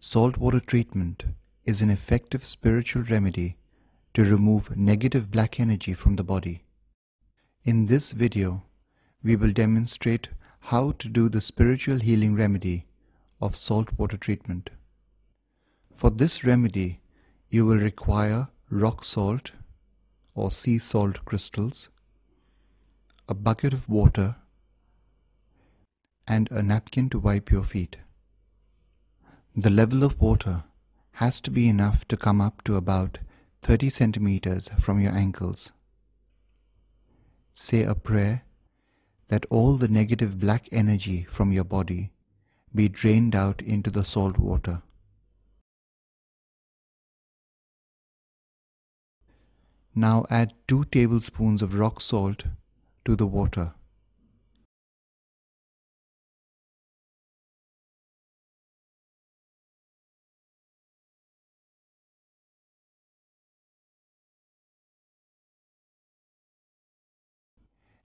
Saltwater treatment is an effective spiritual remedy to remove negative black energy from the body. In this video, we will demonstrate how to do the spiritual healing remedy of saltwater treatment. For this remedy, you will require rock salt or sea salt crystals, a bucket of water, and a napkin to wipe your feet. The level of water has to be enough to come up to about 30 centimeters from your ankles. Say a prayer that all the negative black energy from your body be drained out into the salt water. Now add 2 tablespoons of rock salt to the water.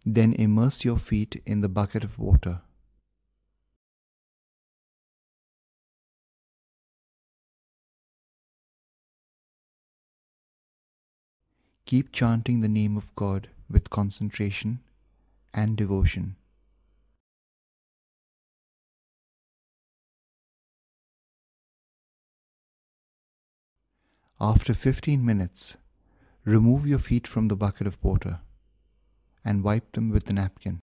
Then immerse your feet in the bucket of water. Keep chanting the name of God with concentration and devotion. After 15 minutes, remove your feet from the bucket of water and wipe them with the napkin.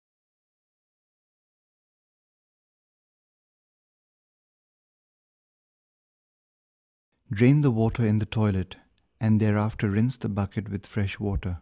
Drain the water in the toilet and thereafter rinse the bucket with fresh water.